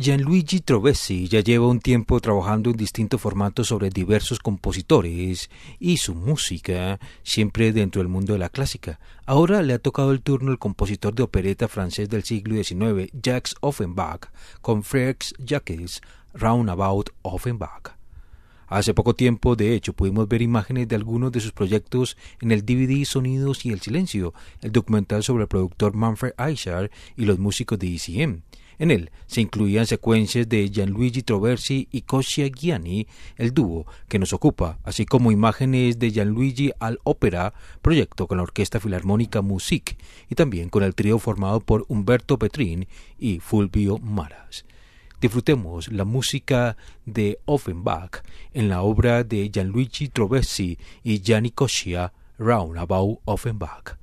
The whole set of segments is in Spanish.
Gianluigi Trovesi ya lleva un tiempo trabajando en distintos formatos sobre diversos compositores y su música, siempre dentro del mundo de la clásica. Ahora le ha tocado el turno el compositor de opereta francés del siglo XIX, Jacques Offenbach, con Frères Jacques Roundabout Offenbach. Hace poco tiempo, de hecho, pudimos ver imágenes de algunos de sus proyectos en el DVD Sonidos y el Silencio, el documental sobre el productor Manfred Eichar y los músicos de ECM. En él se incluían secuencias de Gianluigi Troversi y Cosia Gianni, el dúo que nos ocupa, así como imágenes de Gianluigi al Opera, proyecto con la Orquesta Filarmónica Music, y también con el trío formado por Humberto Petrin y Fulvio Maras. Disfrutemos la música de Offenbach en la obra de Gianluigi Troversi y Gianni Coscia, Roundabout Offenbach.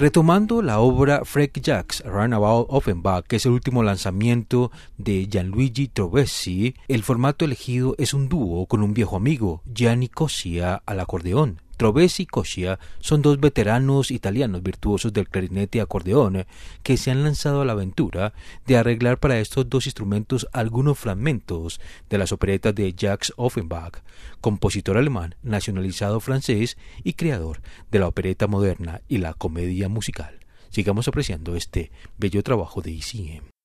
Retomando la obra Freak Jacks Runabout Offenbach, que es el último lanzamiento de Gianluigi Trovesi, el formato elegido es un dúo con un viejo amigo, Gianni Cosia, al acordeón. Trovesi y Cosia son dos veteranos italianos virtuosos del clarinete y acordeón que se han lanzado a la aventura de arreglar para estos dos instrumentos algunos fragmentos de las operetas de Jacques Offenbach, compositor alemán nacionalizado francés y creador de la opereta moderna y la comedia musical. Sigamos apreciando este bello trabajo de ICM.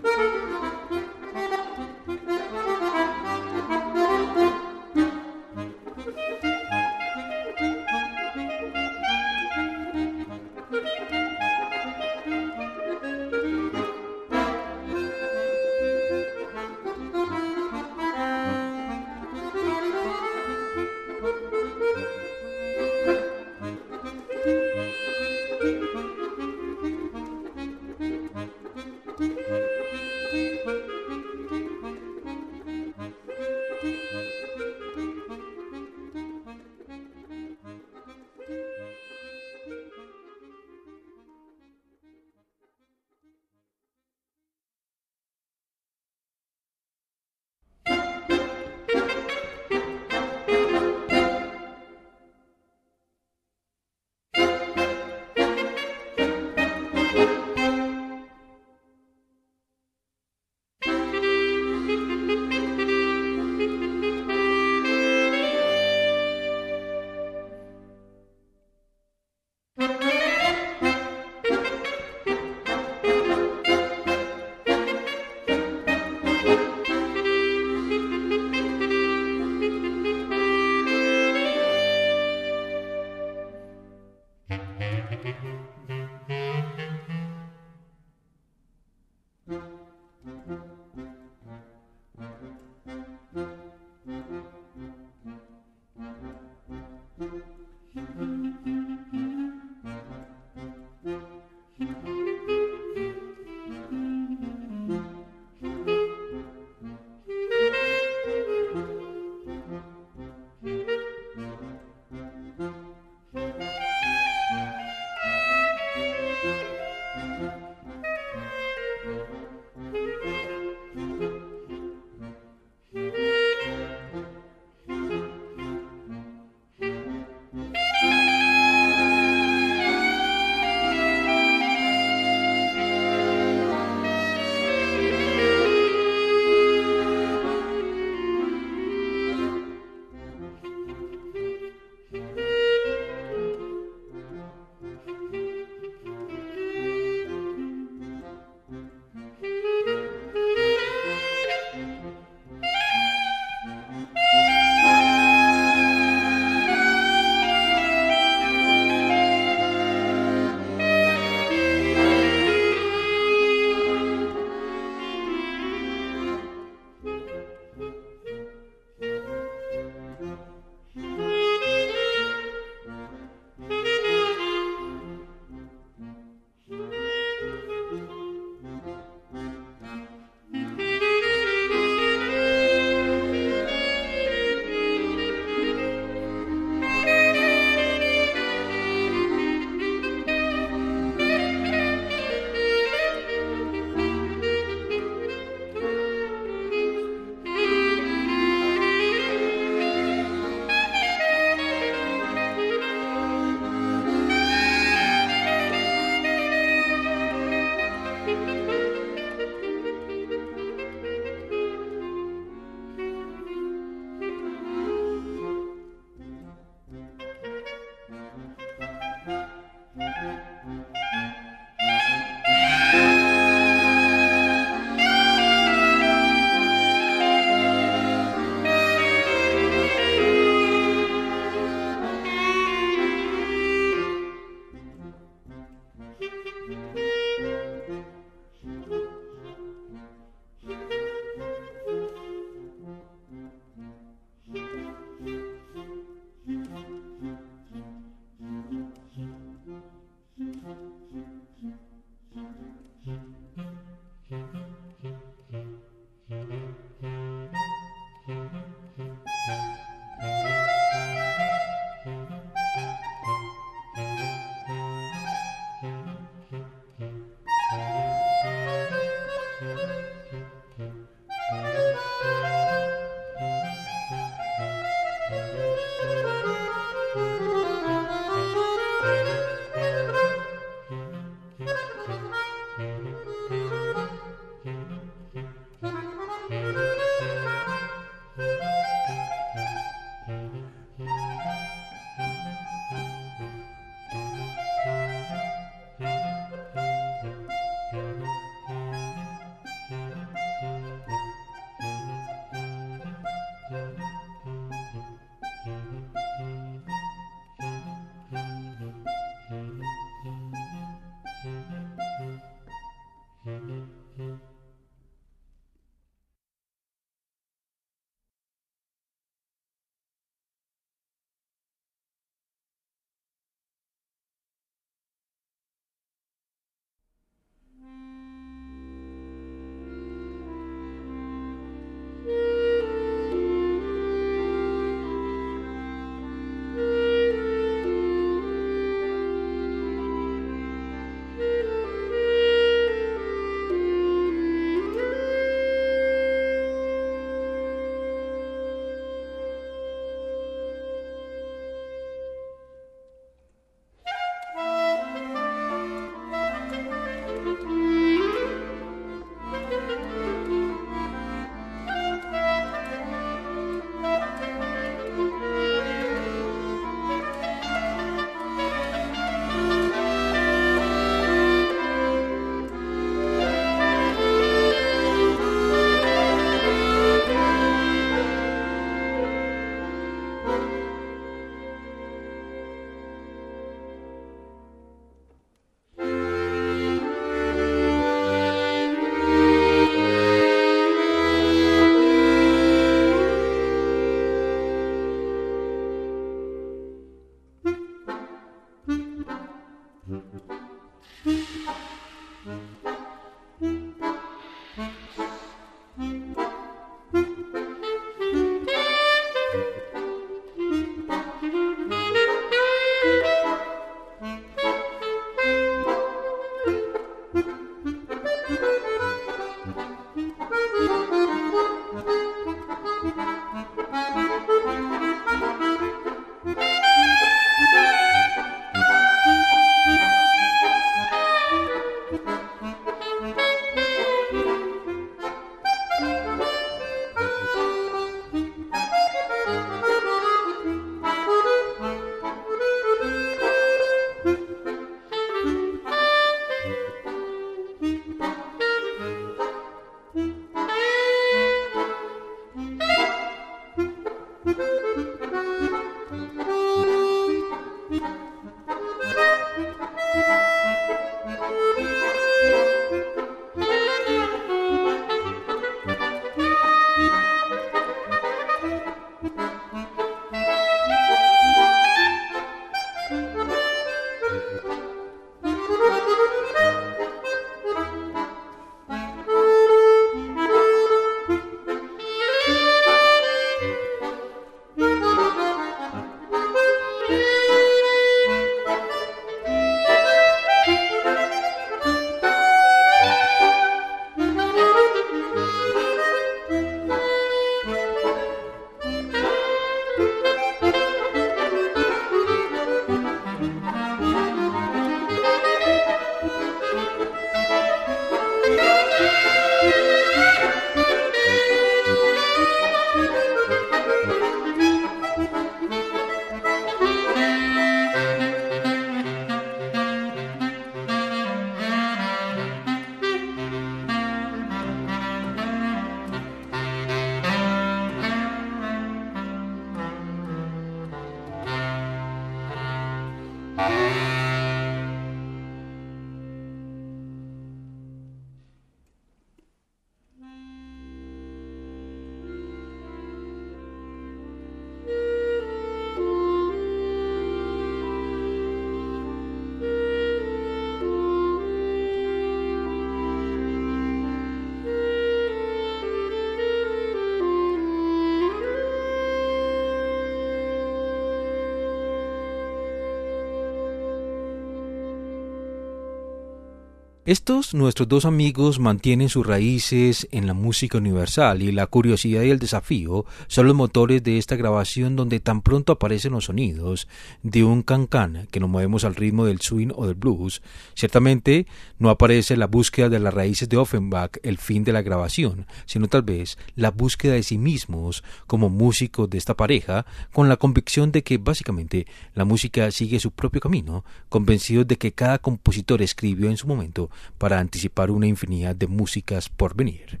Estos, nuestros dos amigos, mantienen sus raíces en la música universal y la curiosidad y el desafío son los motores de esta grabación donde tan pronto aparecen los sonidos de un can-can que nos movemos al ritmo del swing o del blues. Ciertamente no aparece la búsqueda de las raíces de Offenbach el fin de la grabación, sino tal vez la búsqueda de sí mismos como músicos de esta pareja con la convicción de que básicamente la música sigue su propio camino, convencidos de que cada compositor escribió en su momento para anticipar una infinidad de músicas por venir.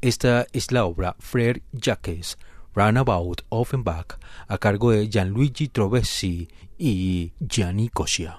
Esta es la obra Frere Jacques, Runabout Offenbach, a cargo de Gianluigi Trovesi y Gianni Coscia.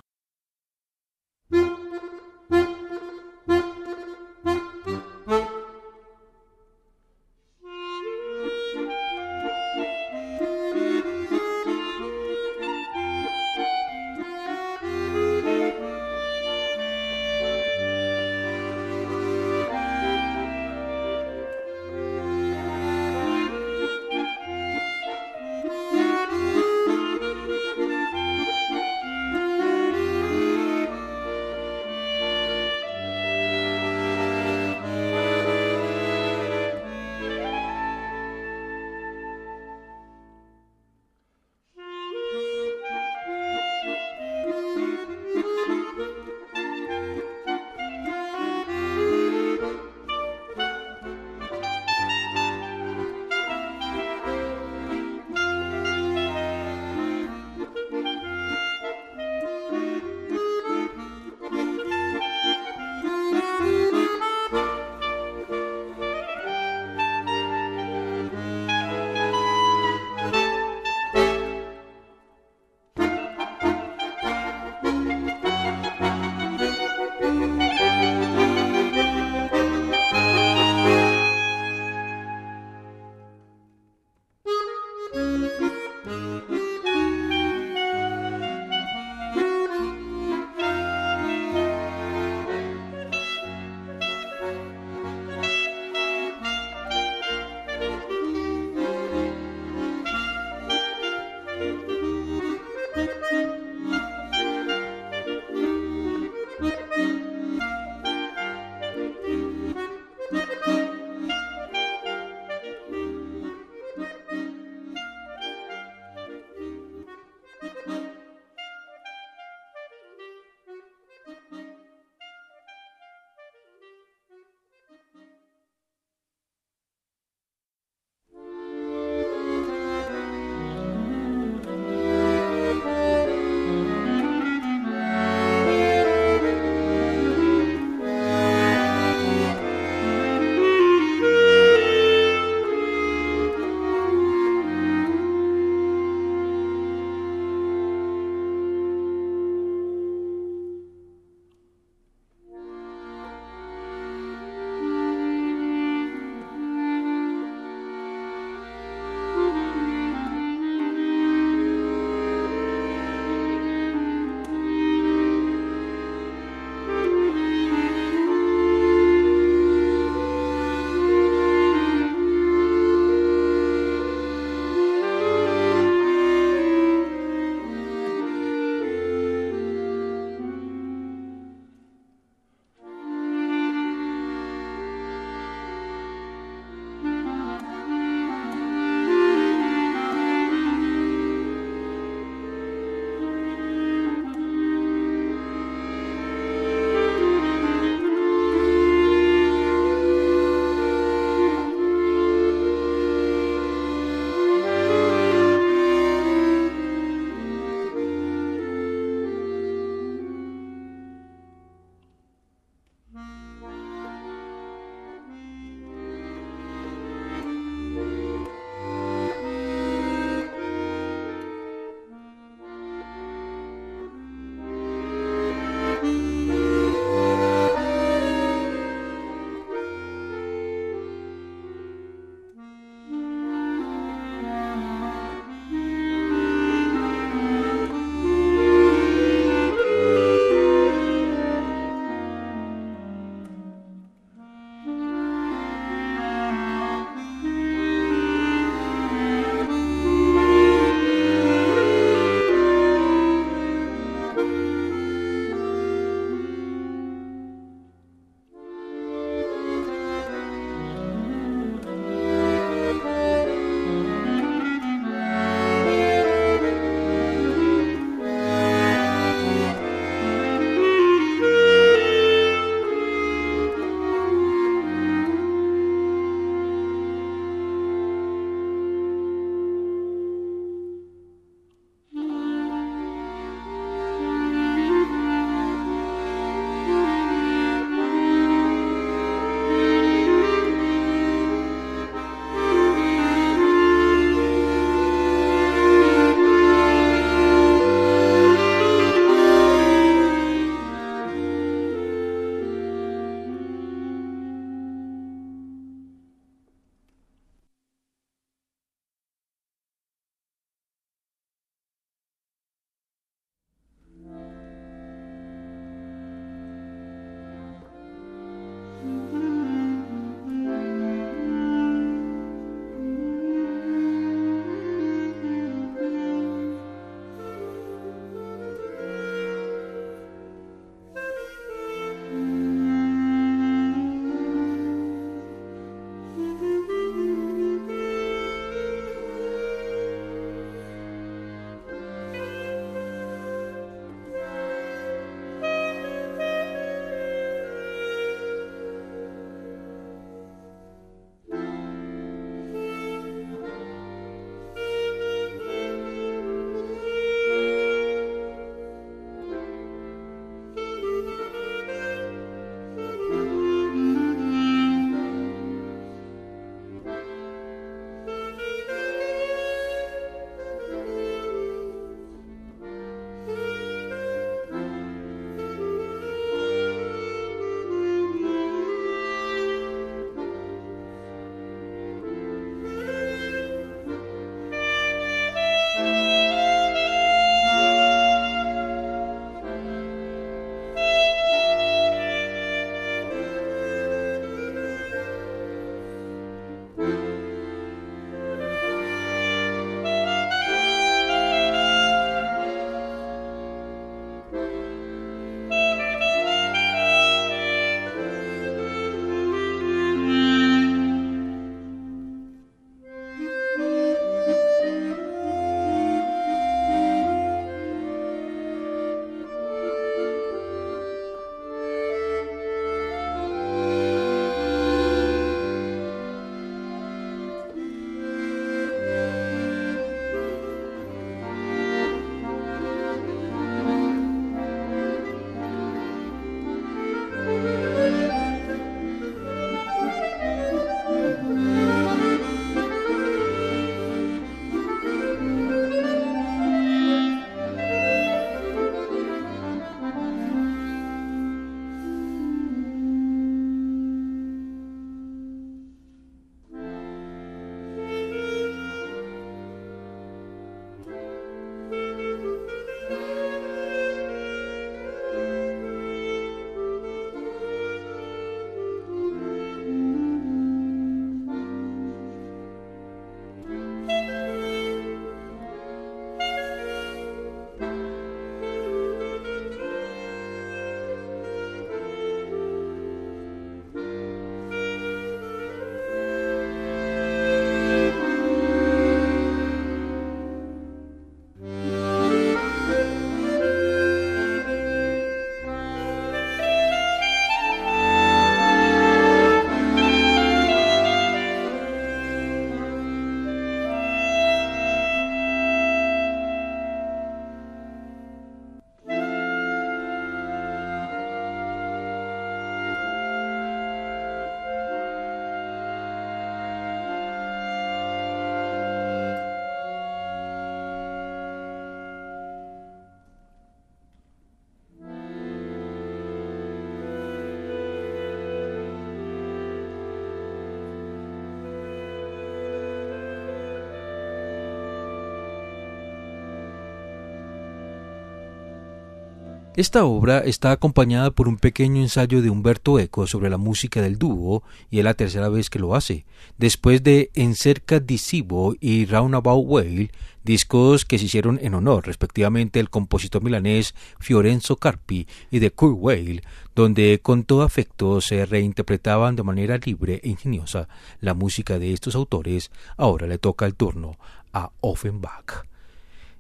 Esta obra está acompañada por un pequeño ensayo de Humberto Eco sobre la música del dúo, y es la tercera vez que lo hace, después de Encerca di Cibo y Roundabout Whale, discos que se hicieron en honor respectivamente del compositor milanés Fiorenzo Carpi y de Kurt Weill, donde con todo afecto se reinterpretaban de manera libre e ingeniosa la música de estos autores, ahora le toca el turno a Offenbach.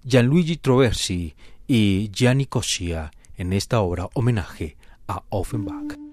Gianluigi Troversi y Gianni Coscia en esta obra homenaje a Offenbach.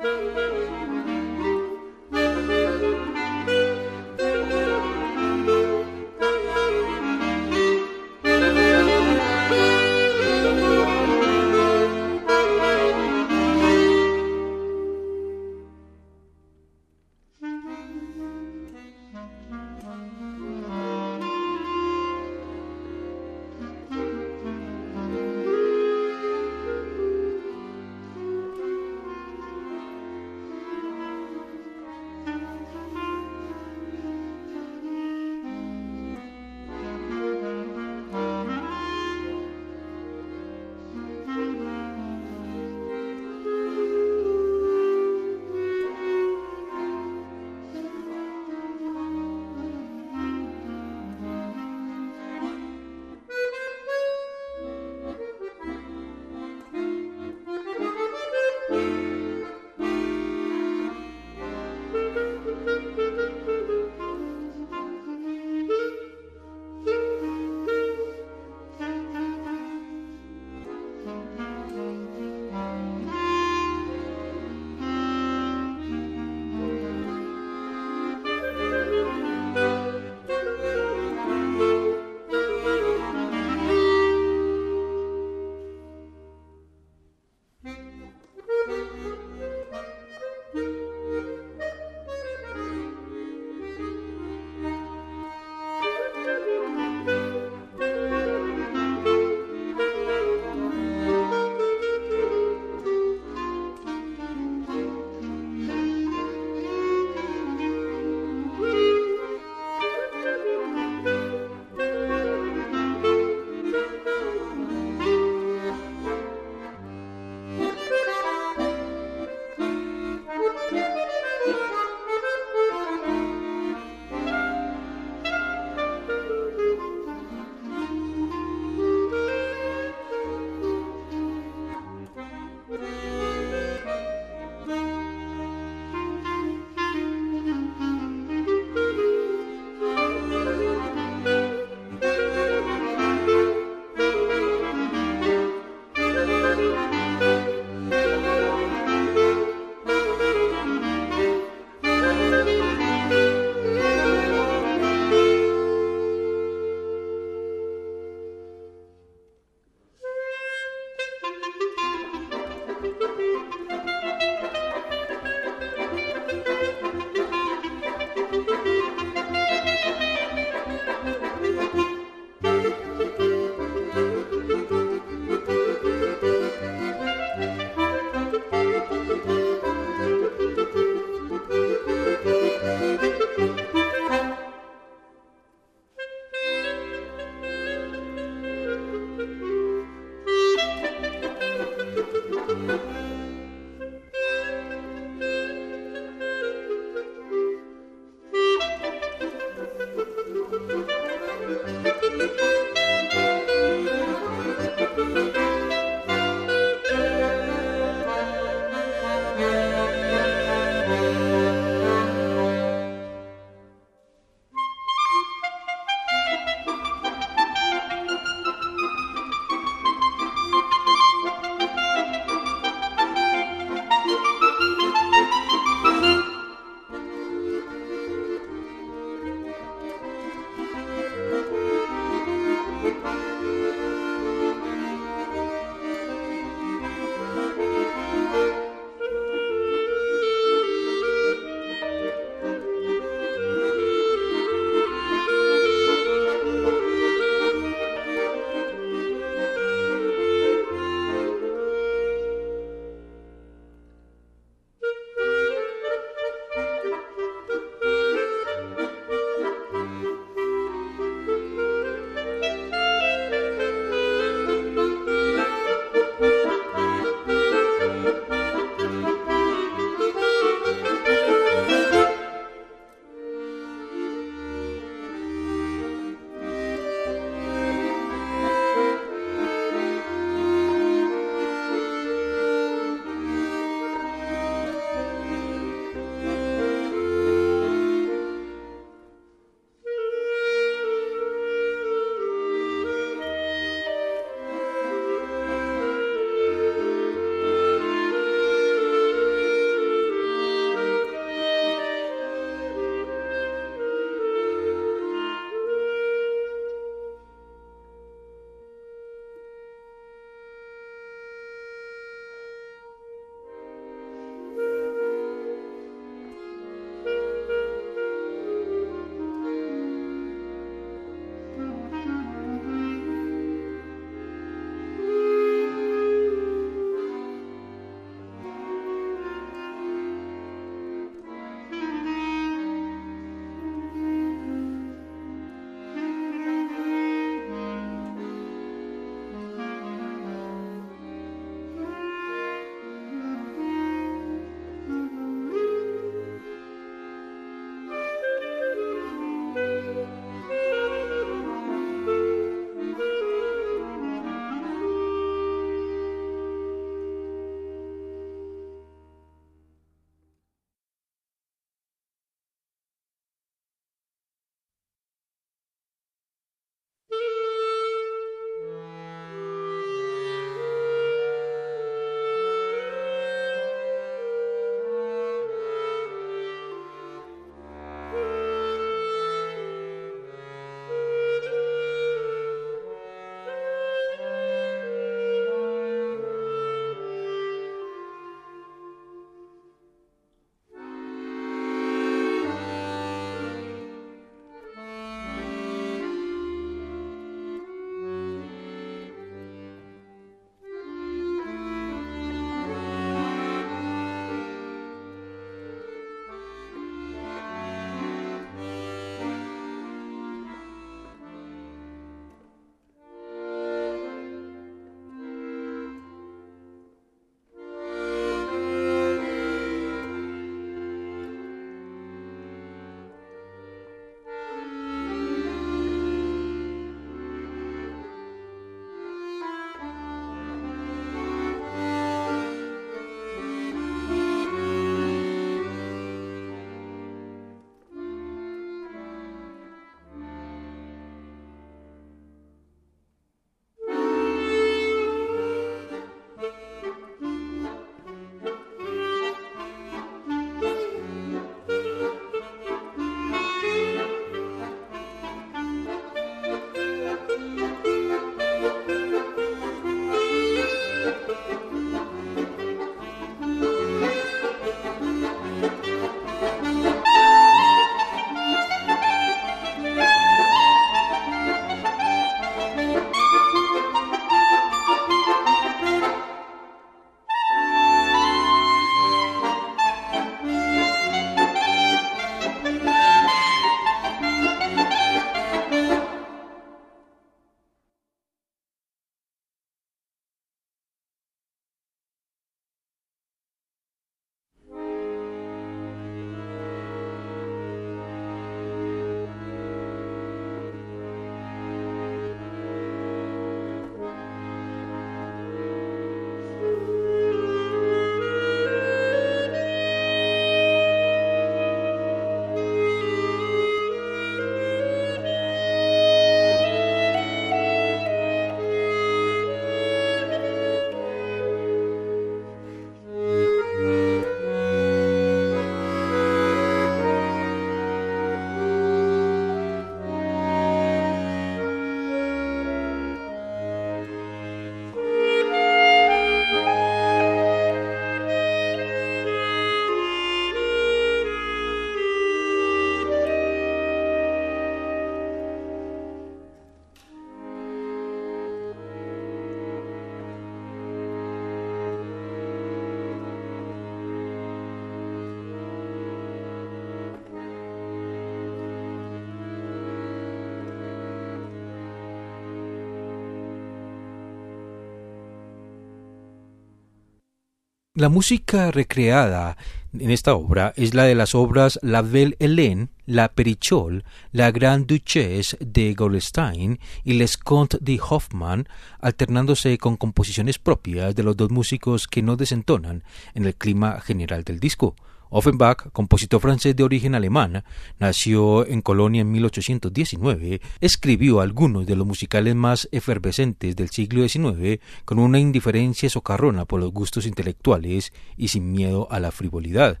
La música recreada en esta obra es la de las obras La Belle Hélène, La Perichole, La Grande Duchesse de Goldstein y Les Contes de Hoffmann, alternándose con composiciones propias de los dos músicos que no desentonan en el clima general del disco. Offenbach, compositor francés de origen alemán, nació en Colonia en 1819, escribió algunos de los musicales más efervescentes del siglo XIX con una indiferencia socarrona por los gustos intelectuales y sin miedo a la frivolidad.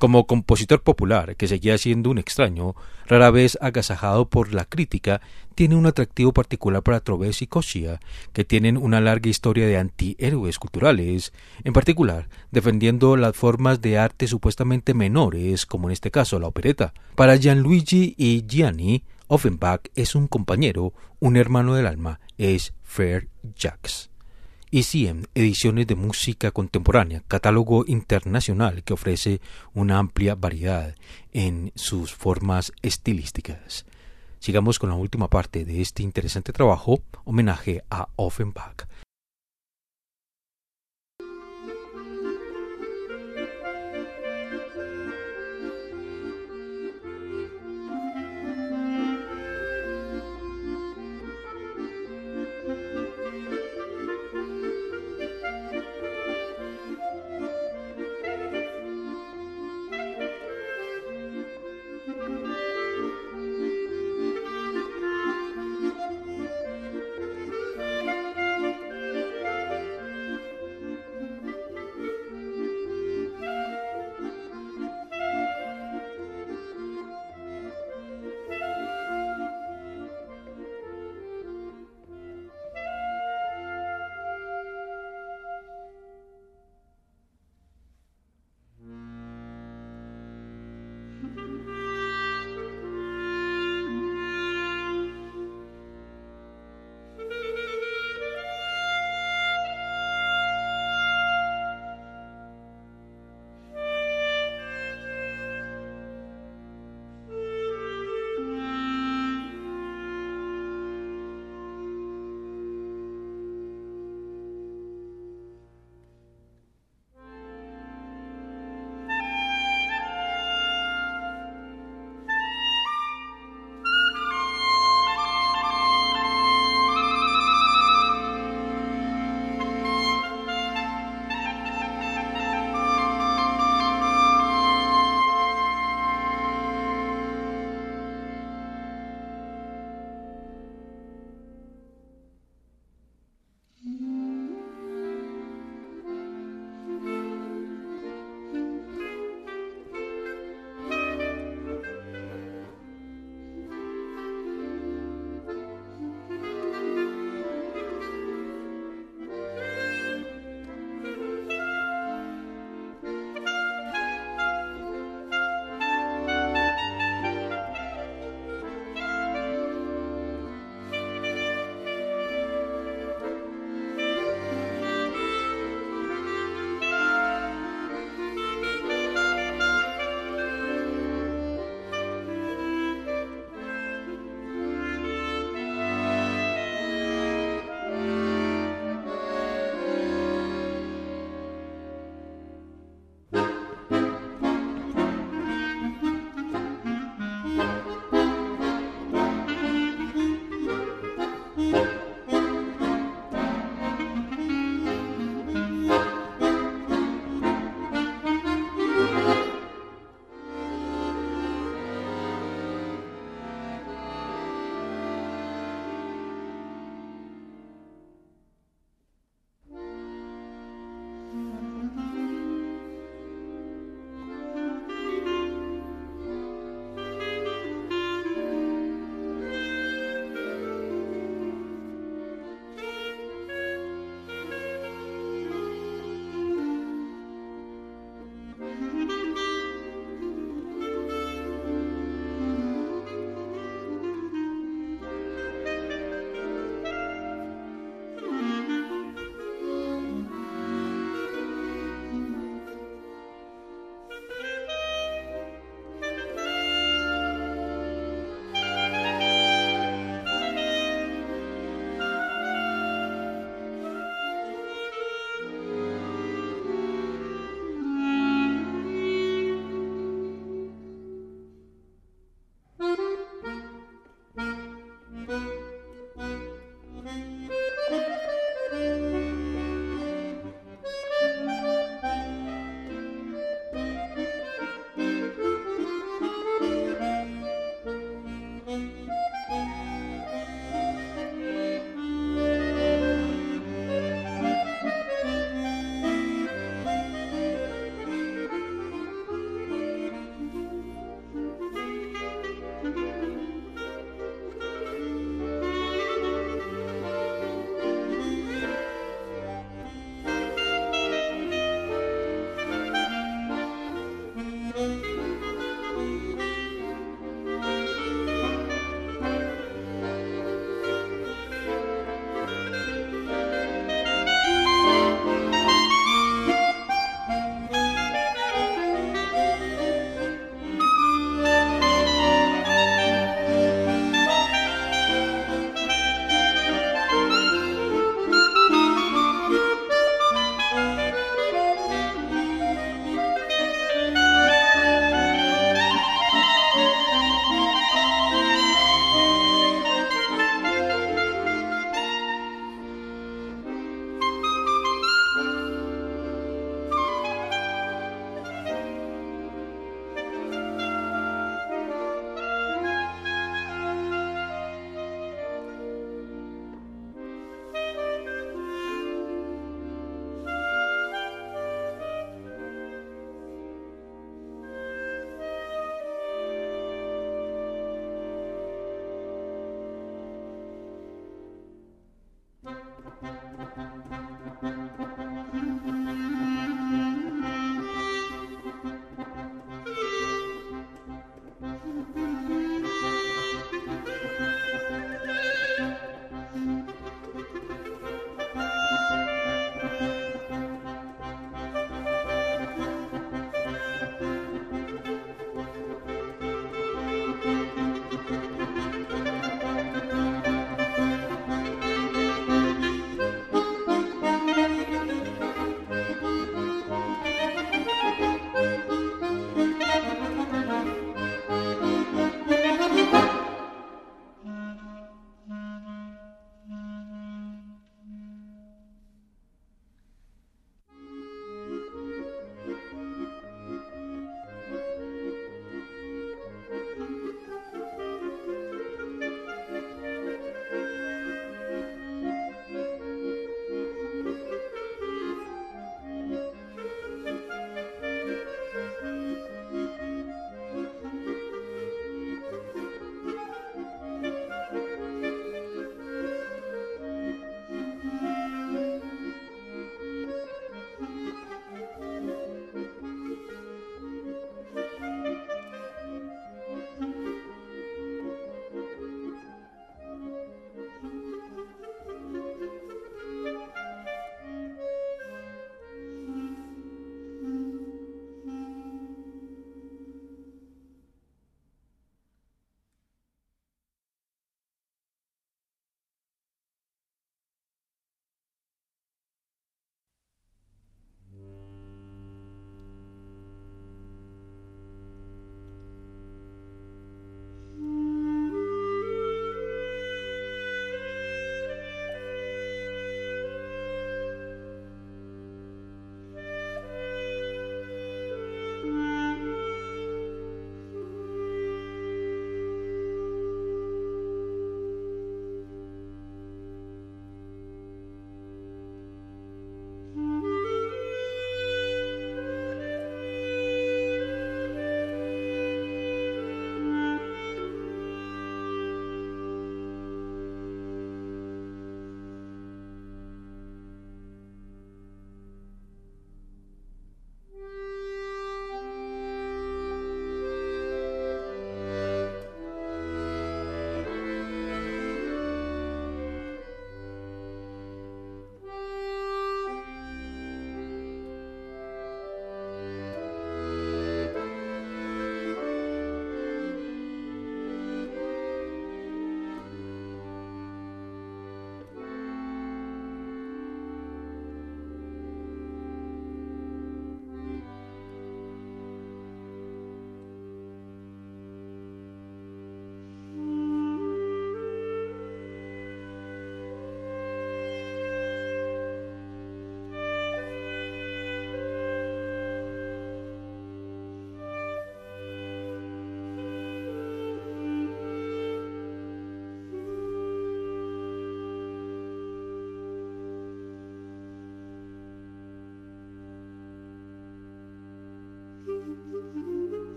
Como compositor popular, que seguía siendo un extraño, rara vez agasajado por la crítica, tiene un atractivo particular para Troves y Koshia, que tienen una larga historia de antihéroes culturales, en particular defendiendo las formas de arte supuestamente menores, como en este caso la opereta. Para Gianluigi y Gianni, Offenbach es un compañero, un hermano del alma, es Fair Jacques. ECM, Ediciones de Música Contemporánea, catálogo internacional que ofrece una amplia variedad en sus formas estilísticas. Sigamos con la última parte de este interesante trabajo, homenaje a Offenbach.